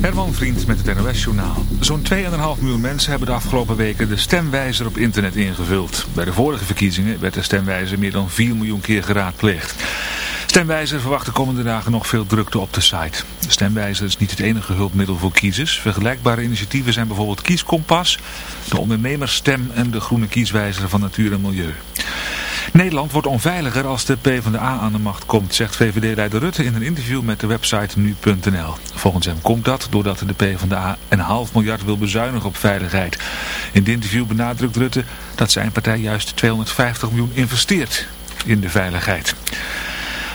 Herman Vriend met het NOS-journaal. Zo'n 2,5 miljoen mensen hebben de afgelopen weken de stemwijzer op internet ingevuld. Bij de vorige verkiezingen werd de stemwijzer meer dan 4 miljoen keer geraadpleegd. Stemwijzer verwacht de komende dagen nog veel drukte op de site. De stemwijzer is niet het enige hulpmiddel voor kiezers. Vergelijkbare initiatieven zijn bijvoorbeeld Kieskompas, de ondernemersstem en de groene kieswijzer van Natuur en Milieu. Nederland wordt onveiliger als de PvdA aan de macht komt, zegt VVD-leider Rutte in een interview met de website nu.nl. Volgens hem komt dat doordat de PvdA een half miljard wil bezuinigen op veiligheid. In het interview benadrukt Rutte dat zijn partij juist 250 miljoen investeert in de veiligheid.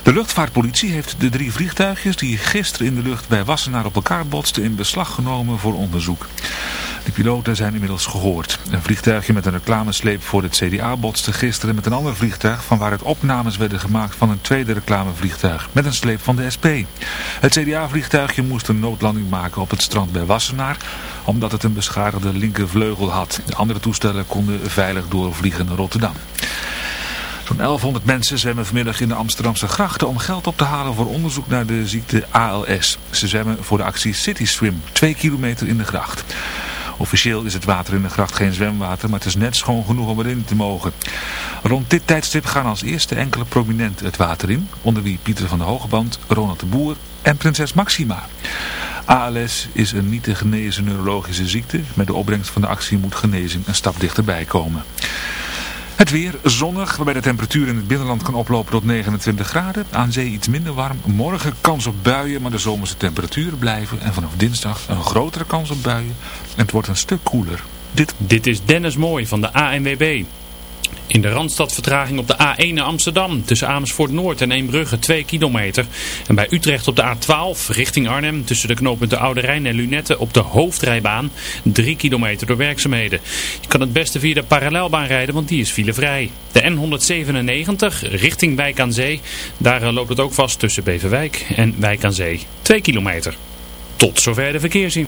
De luchtvaartpolitie heeft de drie vliegtuigjes die gisteren in de lucht bij Wassenaar op elkaar botsten in beslag genomen voor onderzoek. De piloten zijn inmiddels gehoord. Een vliegtuigje met een reclamesleep voor het CDA botste gisteren met een ander vliegtuig van waaruit opnames werden gemaakt van een tweede reclamevliegtuig met een sleep van de SP. Het CDA-vliegtuigje moest een noodlanding maken op het strand bij Wassenaar omdat het een beschadigde linkervleugel had. De andere toestellen konden veilig doorvliegen naar Rotterdam. Zo'n 1100 mensen zwemmen vanmiddag in de Amsterdamse grachten om geld op te halen voor onderzoek naar de ziekte ALS. Ze zwemmen voor de actie City Swim, 2 kilometer in de gracht. Officieel is het water in de gracht geen zwemwater, maar het is net schoon genoeg om erin te mogen. Rond dit tijdstip gaan als eerste enkele prominenten het water in, onder wie Pieter van der Hogeband, Ronald de Boer en prinses Maxima. ALS is een niet te genezen neurologische ziekte. Met de opbrengst van de actie moet genezing een stap dichterbij komen. Het weer zonnig, waarbij de temperatuur in het binnenland kan oplopen tot 29 graden. Aan zee iets minder warm. Morgen kans op buien, maar de zomerse temperaturen blijven. En vanaf dinsdag een grotere kans op buien. En het wordt een stuk koeler. Dit, Dit is Dennis Mooi van de ANWB. In de Randstad vertraging op de A1 naar Amsterdam. Tussen Amersfoort Noord en Eembrugge 2 kilometer. En bij Utrecht op de A12 richting Arnhem. Tussen de knooppunten Oude Rijn en Lunette op de hoofdrijbaan. 3 kilometer door werkzaamheden. Je kan het beste via de parallelbaan rijden, want die is filevrij. De N197 richting Wijk aan Zee. Daar eh, loopt het ook vast tussen Beverwijk en Wijk aan Zee. 2 kilometer. Tot zover de verkeerszien.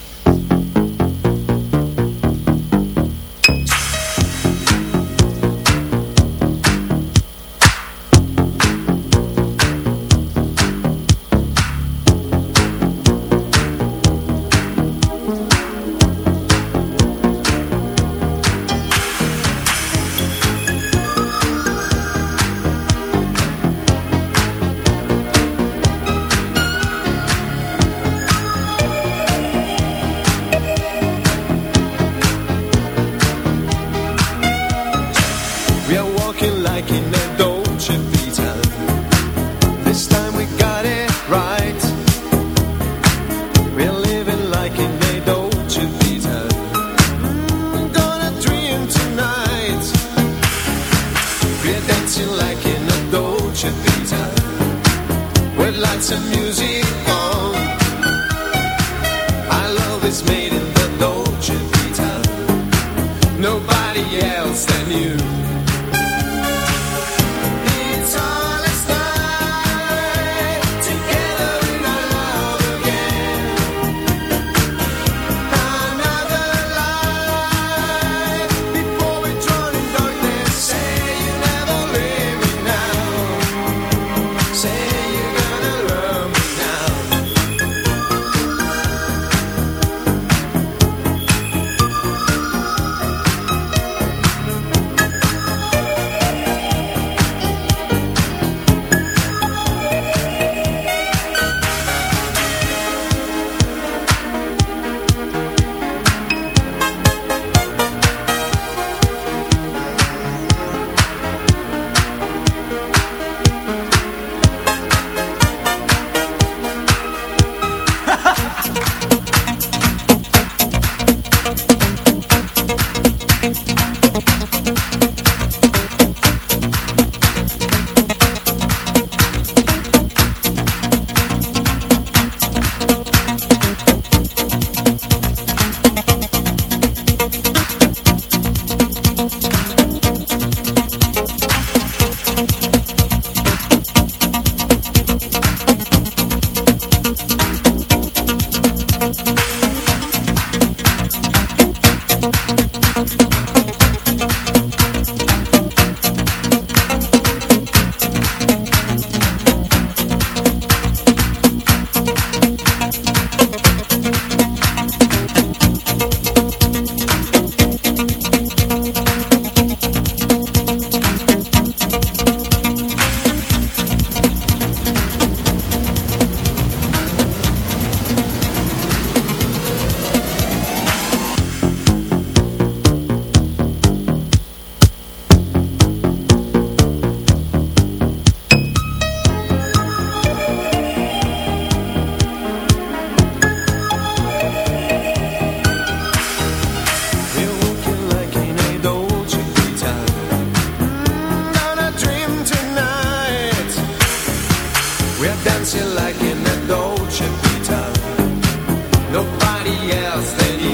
Cause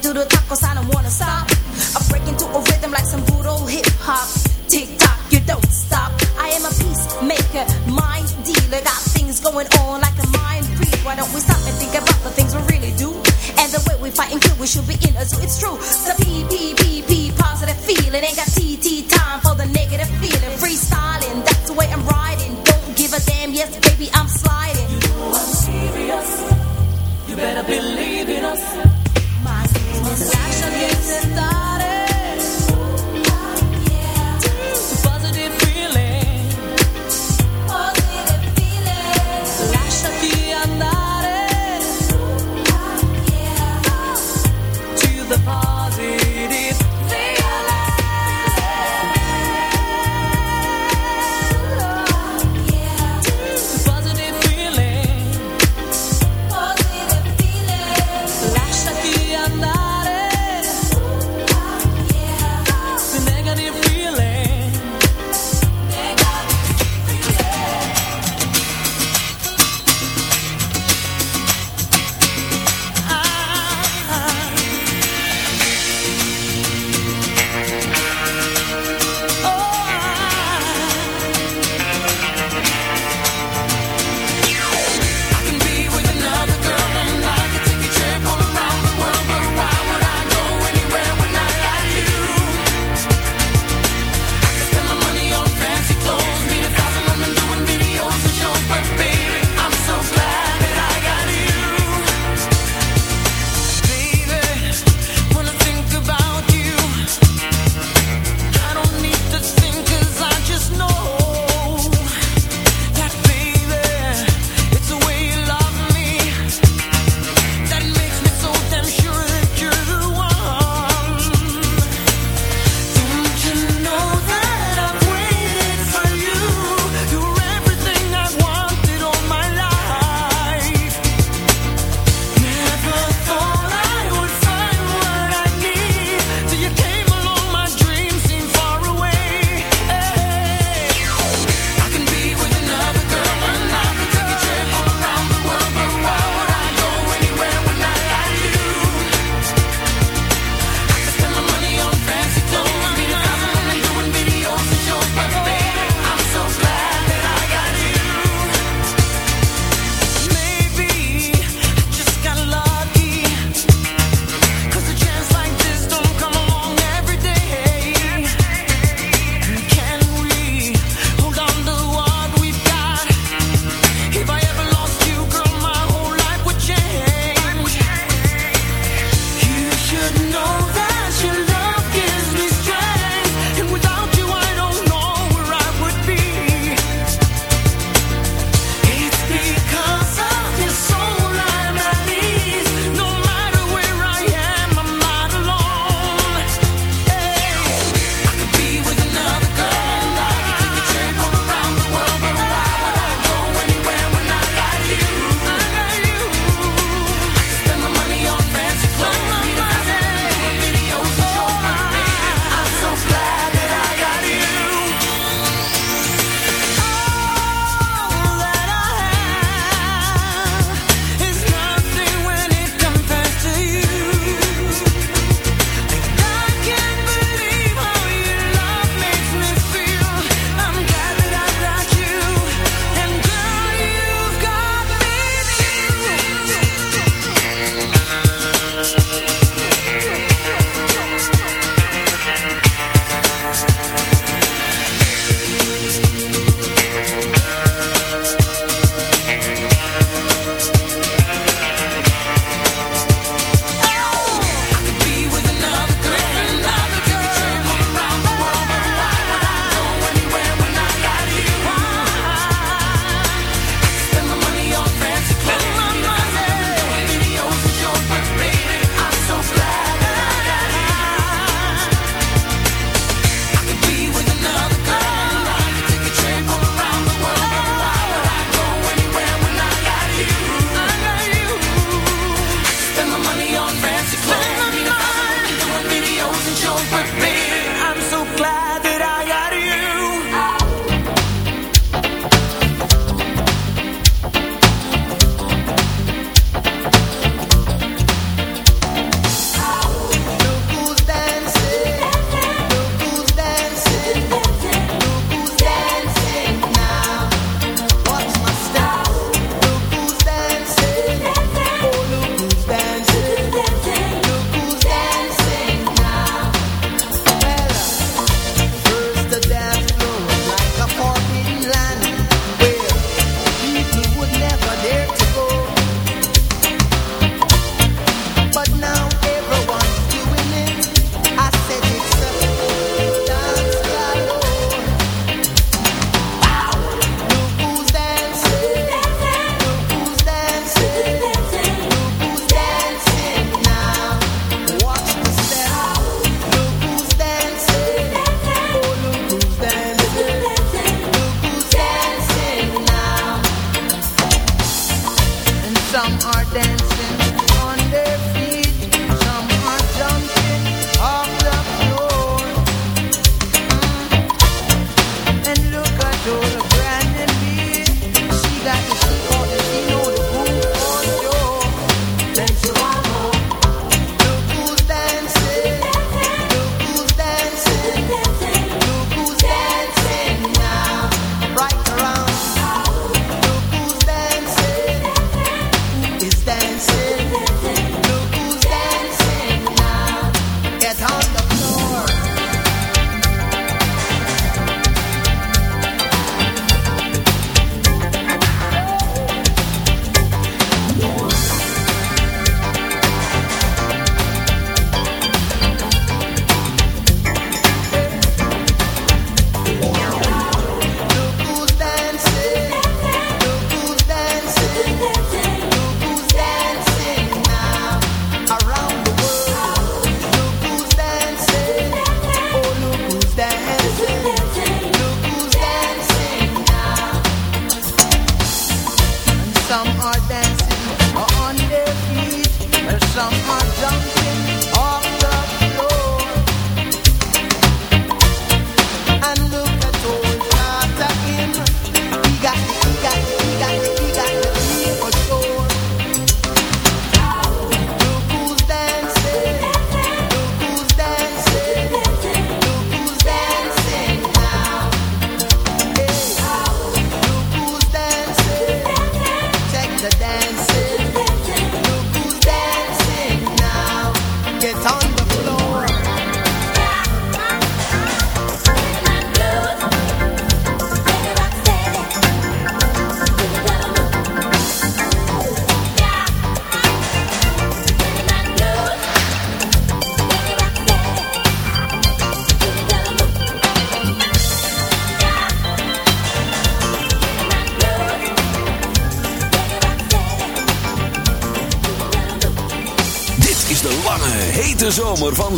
do the tacos, I don't wanna stop. I break into a rhythm like some good old hip hop. Tick tock, you don't stop. I am a peacemaker, mind dealer. Got things going on like a mind read. Why don't we stop and think about the things we really do? And the way we fight and kill, we should be in us. It's true. The P, P, P, P, positive feeling ain't got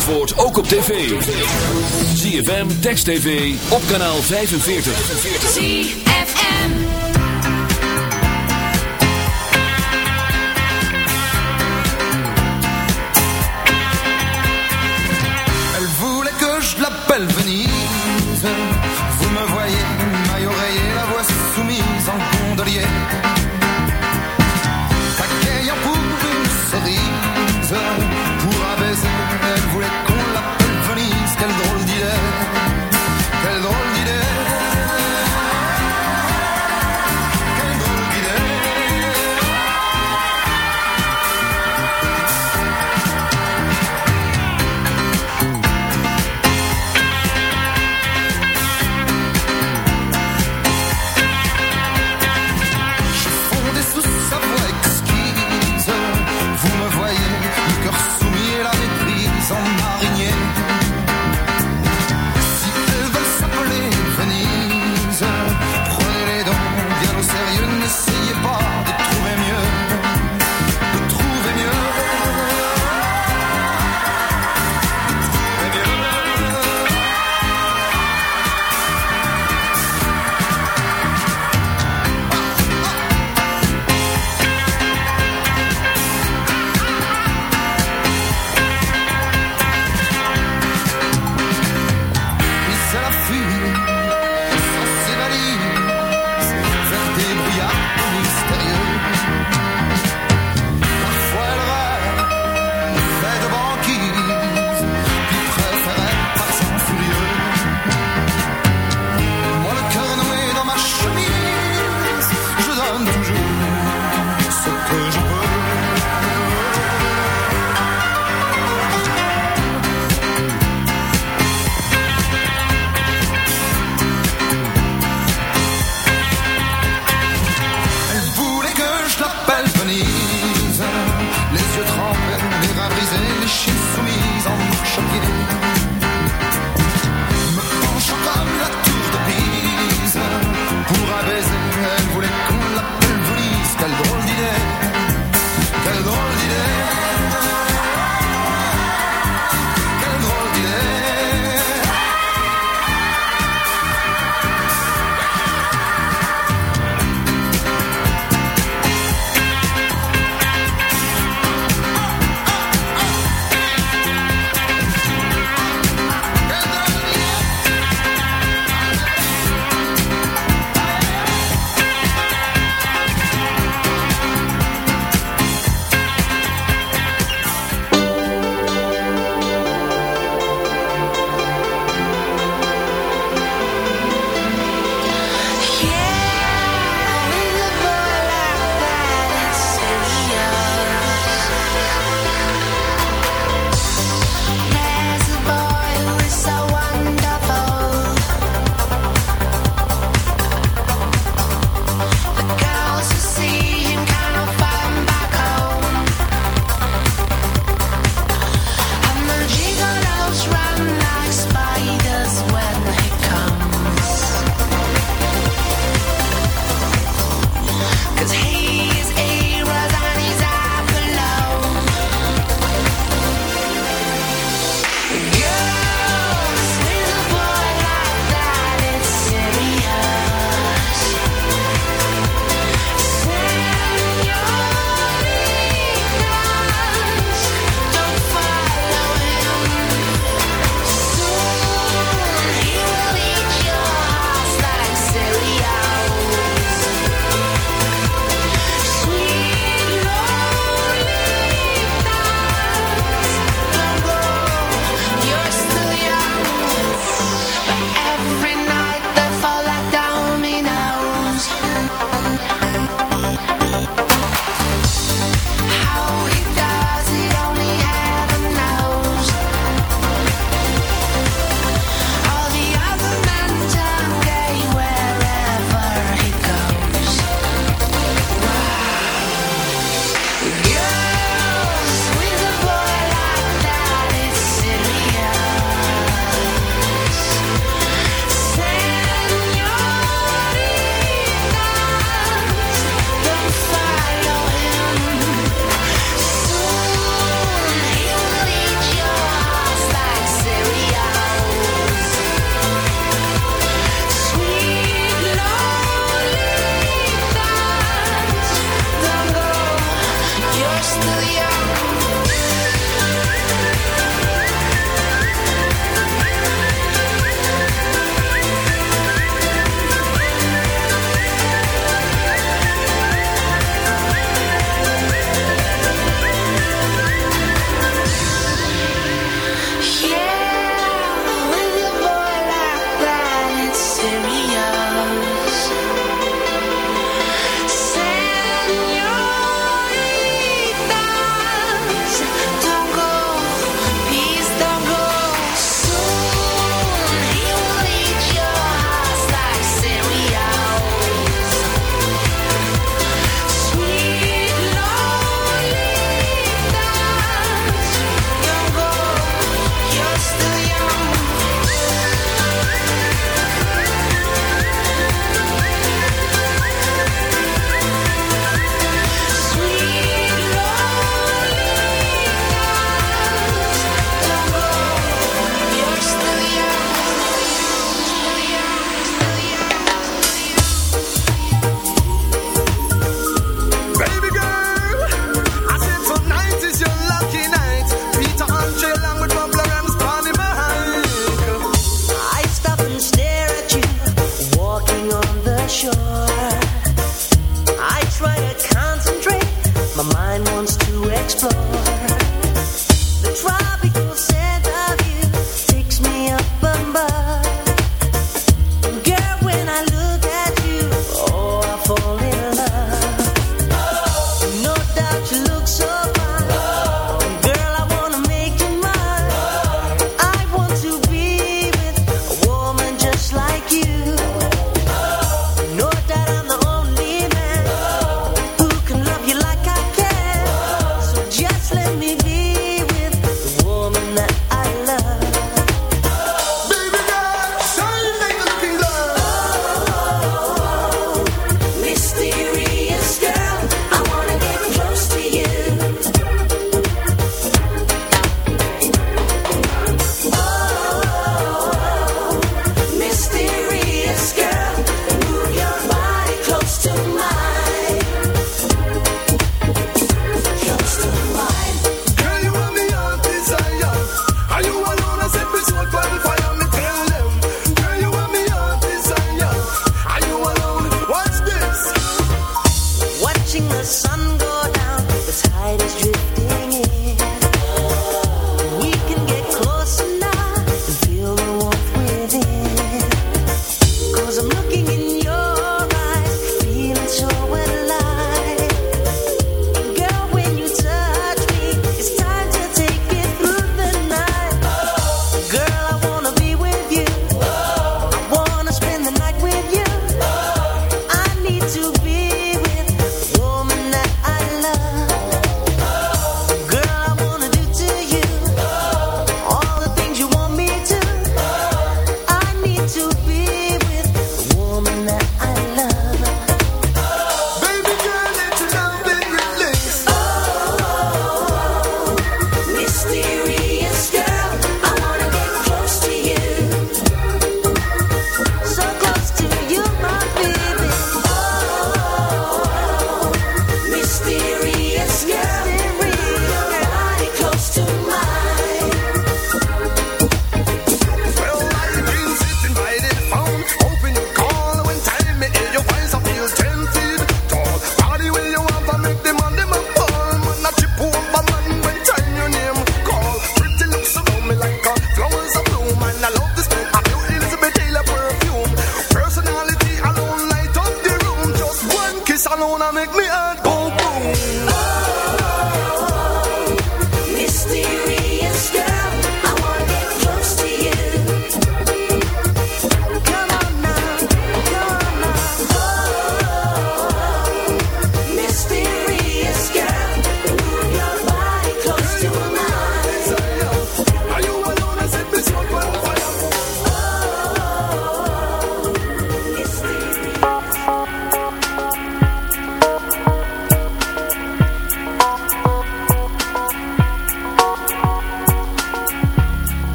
Zandvoort ook op tv. ZFM, Text TV, op kanaal 45. ZFM Elle voulait que je l'appelle Venise mind wants to explore the tropical sand.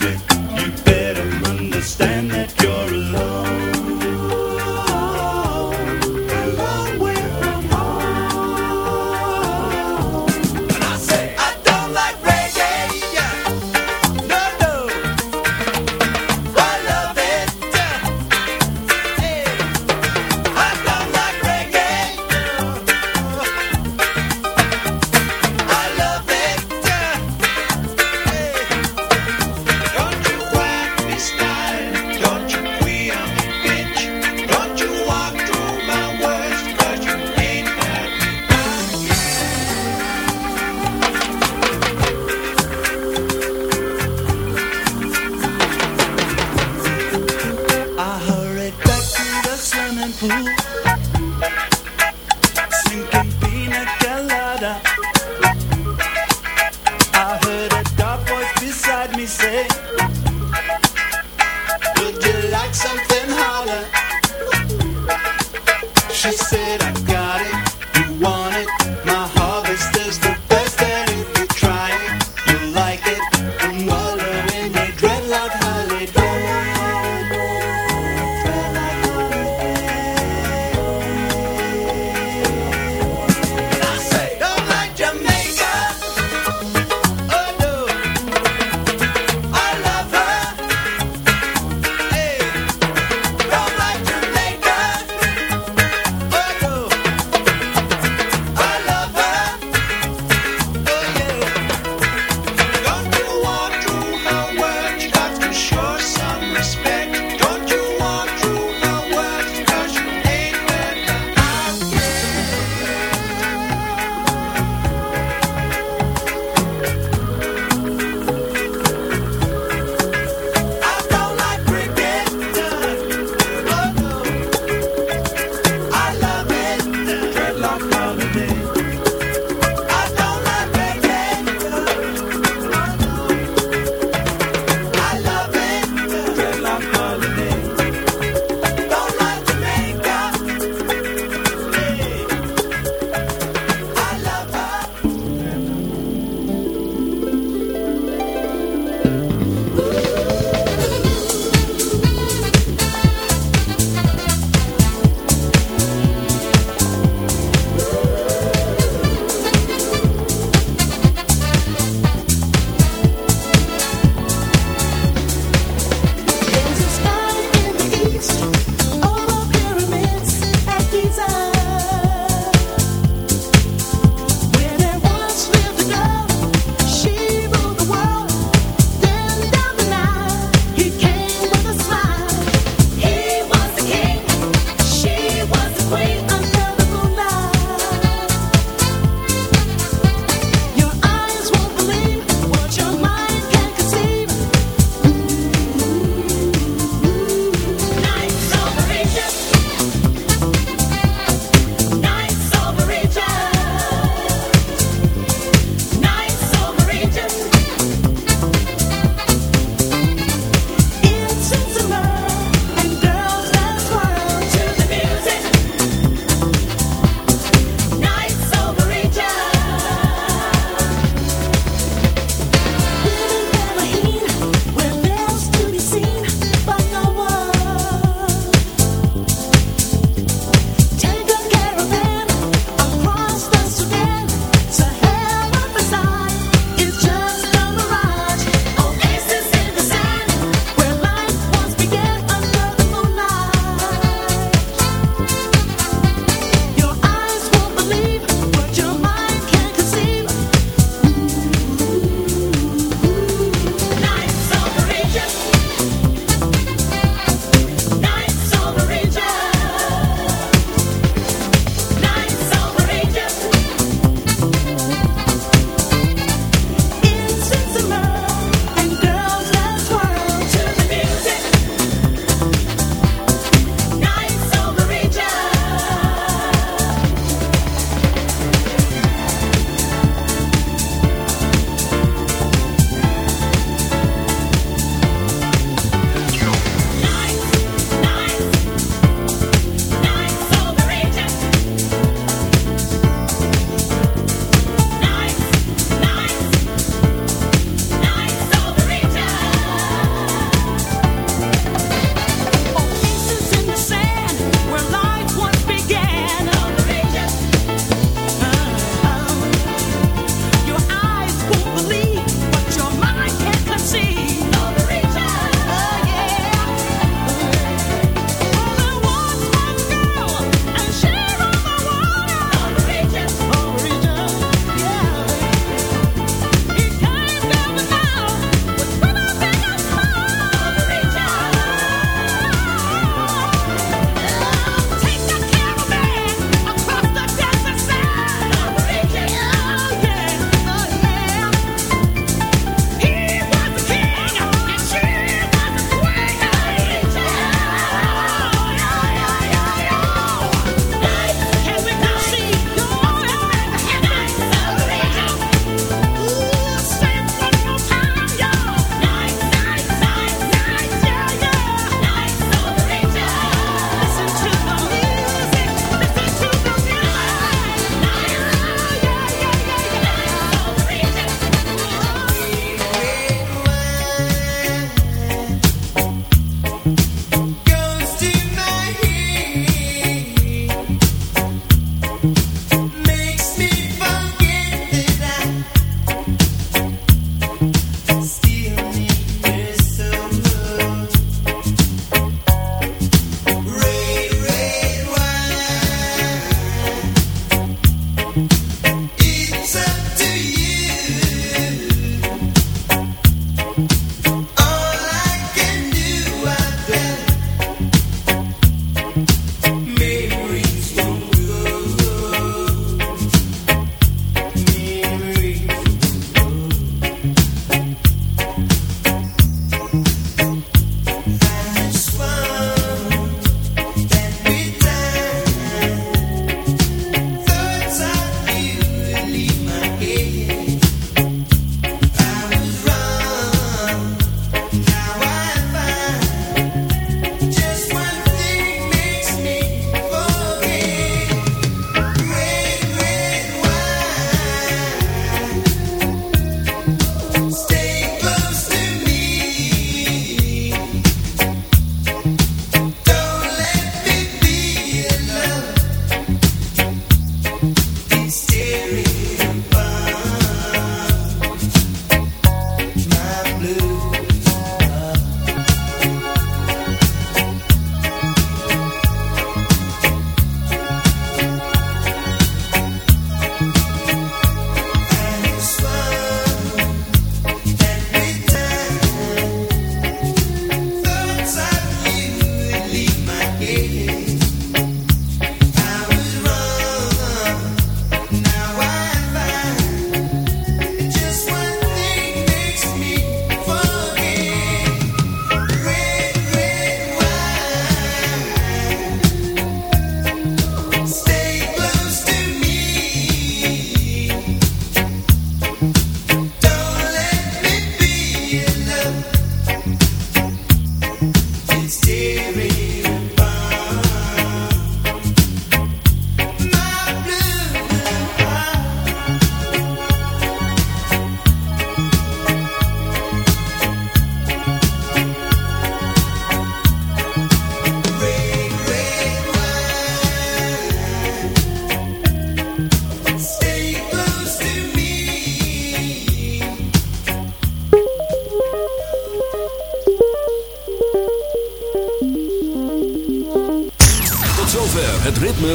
Me,